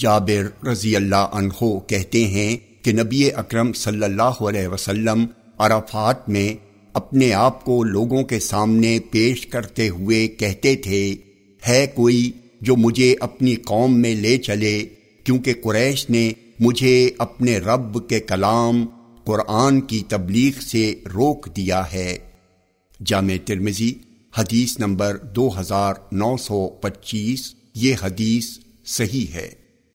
جابر رضی اللہ عنہ کہتے ہیں کہ نبی اکرم صلی اللہ علیہ وسلم عرفات میں اپنے آپ کو لوگوں کے سامنے پیش کرتے ہوئے کہتے تھے، ہے کوئی جو مجھے اپنی قوم میں لے چلے، کیونکہ قریش نے مجھے اپنے رب کے کلام قرآن کی تبلیغ سے روک دیا ہے۔ جامع ترمزی حدیث نمبر دو ہزار نو سو پچیس، یہ حدیث صحیح ہے۔